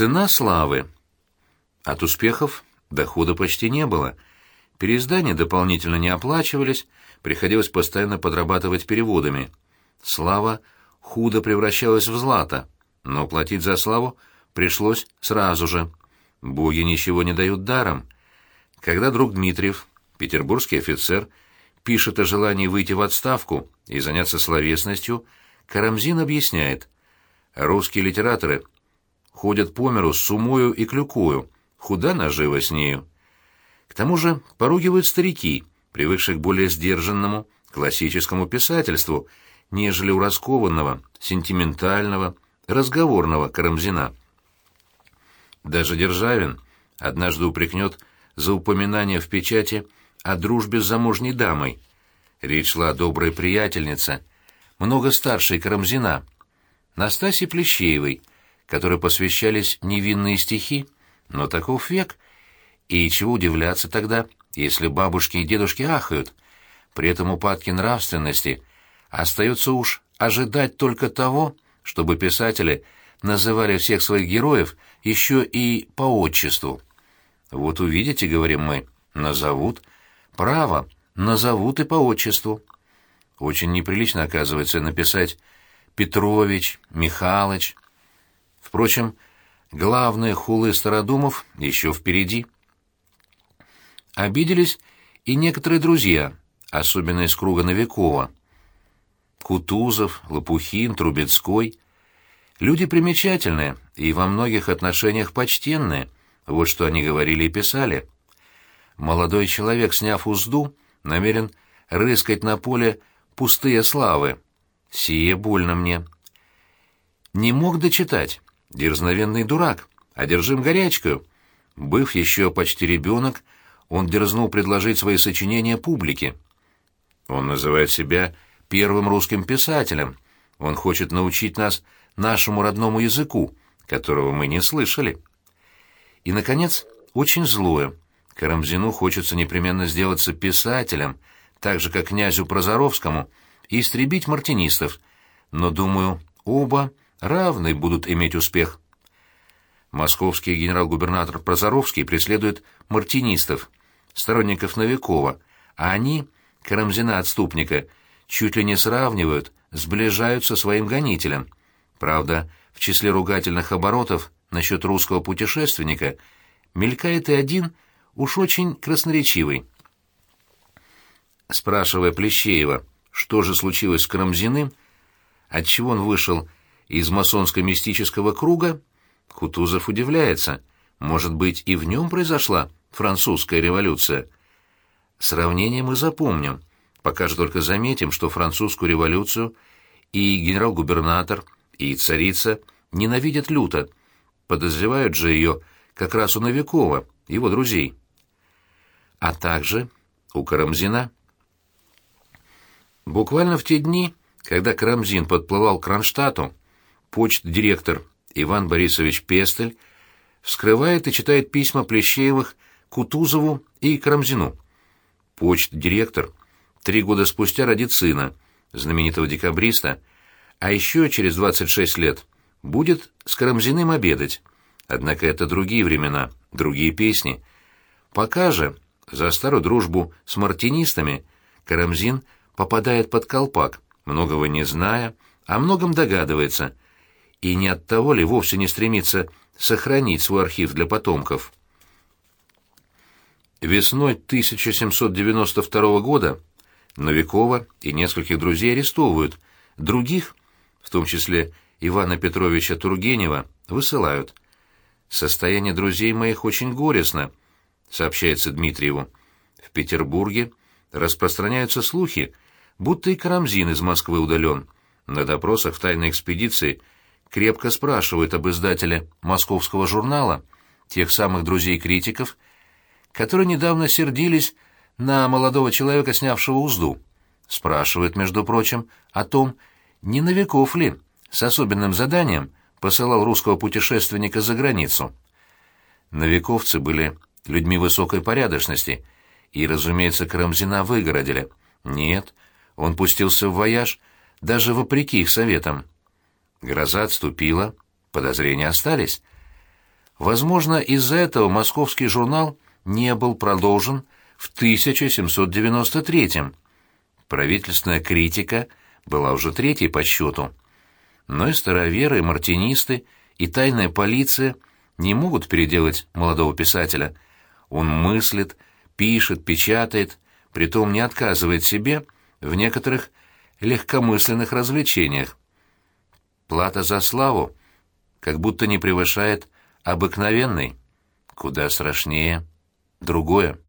Цена славы. От успехов дохода почти не было. Переиздания дополнительно не оплачивались, приходилось постоянно подрабатывать переводами. Слава худо превращалась в злато, но платить за славу пришлось сразу же. Боги ничего не дают даром. Когда друг Дмитриев, петербургский офицер, пишет о желании выйти в отставку и заняться словесностью, Карамзин объясняет. Русские литераторы ходят по миру сумою и клюкою, худа нажива с нею. К тому же поругивают старики, привыкшие к более сдержанному, классическому писательству, нежели у раскованного, сентиментального, разговорного Карамзина. Даже Державин однажды упрекнет за упоминание в печати о дружбе с замужней дамой. Речь шла о доброй приятельнице, много старшей Карамзина, Настасье Плещеевой, которой посвящались невинные стихи, но таков век. И чего удивляться тогда, если бабушки и дедушки ахают? При этом упадке нравственности остается уж ожидать только того, чтобы писатели называли всех своих героев еще и по отчеству. Вот увидите, говорим мы, назовут. Право, назовут и по отчеству. Очень неприлично, оказывается, написать Петрович, Михалыч, Впрочем, главные хулы стародумов еще впереди. Обиделись и некоторые друзья, особенно из круга Новикова. Кутузов, Лопухин, Трубецкой. Люди примечательные и во многих отношениях почтенные, вот что они говорили и писали. Молодой человек, сняв узду, намерен рыскать на поле пустые славы. Сие больно мне. Не мог дочитать дерзновенный дурак, одержим горячкою. Быв еще почти ребенок, он дерзнул предложить свои сочинения публике. Он называет себя первым русским писателем. Он хочет научить нас нашему родному языку, которого мы не слышали. И, наконец, очень злое. Карамзину хочется непременно сделаться писателем, так же, как князю Прозоровскому, и истребить мартинистов. Но, думаю, оба равны будут иметь успех. Московский генерал-губернатор Прозоровский преследует мартинистов, сторонников Новикова, а они, Карамзина-отступника, чуть ли не сравнивают, сближают со своим гонителем. Правда, в числе ругательных оборотов насчет русского путешественника мелькает и один, уж очень красноречивый. Спрашивая Плещеева, что же случилось с Карамзиным, отчего он вышел из масонско-мистического круга, Кутузов удивляется. Может быть, и в нем произошла французская революция? Сравнение мы запомним, пока же только заметим, что французскую революцию и генерал-губернатор, и царица ненавидят люто, подозревают же ее как раз у Новикова, его друзей. А также у Карамзина. Буквально в те дни, когда Карамзин подплывал к Кронштадту, почт-директор Иван Борисович Пестель вскрывает и читает письма Плещеевых Кутузову и Карамзину. Почт-директор три года спустя родит сына, знаменитого декабриста, а еще через 26 лет будет с Карамзиным обедать. Однако это другие времена, другие песни. Пока же, за старую дружбу с мартинистами, Карамзин попадает под колпак, многого не зная, о многом догадывается — и не от того ли вовсе не стремится сохранить свой архив для потомков. Весной 1792 года Новикова и нескольких друзей арестовывают, других, в том числе Ивана Петровича Тургенева, высылают. «Состояние друзей моих очень горестно», — сообщается Дмитриеву. В Петербурге распространяются слухи, будто и Карамзин из Москвы удален. На допросах в тайной экспедиции крепко спрашивают об издателе московского журнала, тех самых друзей-критиков, которые недавно сердились на молодого человека, снявшего узду. Спрашивают, между прочим, о том, не Новиков ли с особенным заданием посылал русского путешественника за границу. Новиковцы были людьми высокой порядочности, и, разумеется, Карамзина выгородили. Нет, он пустился в вояж даже вопреки их советам. Гроза отступила, подозрения остались. Возможно, из-за этого московский журнал не был продолжен в 1793-м. Правительственная критика была уже третьей по счету. Но и староверы, и мартинисты, и тайная полиция не могут переделать молодого писателя. Он мыслит, пишет, печатает, притом не отказывает себе в некоторых легкомысленных развлечениях. Плата за славу как будто не превышает обыкновенной, куда страшнее другое.